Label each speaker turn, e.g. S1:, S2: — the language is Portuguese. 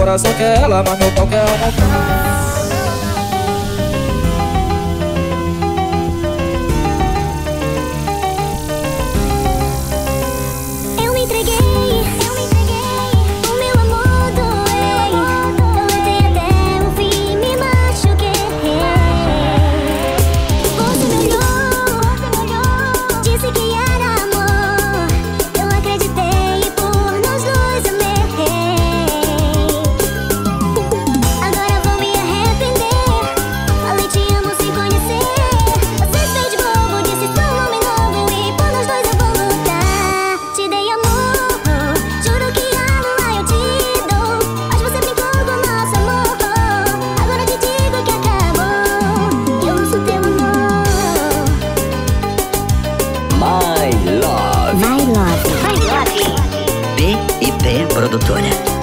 S1: coração quer ela, mas meu pau quer aumentar
S2: My Love. My
S3: Love. My Love.
S2: P e P Produtora.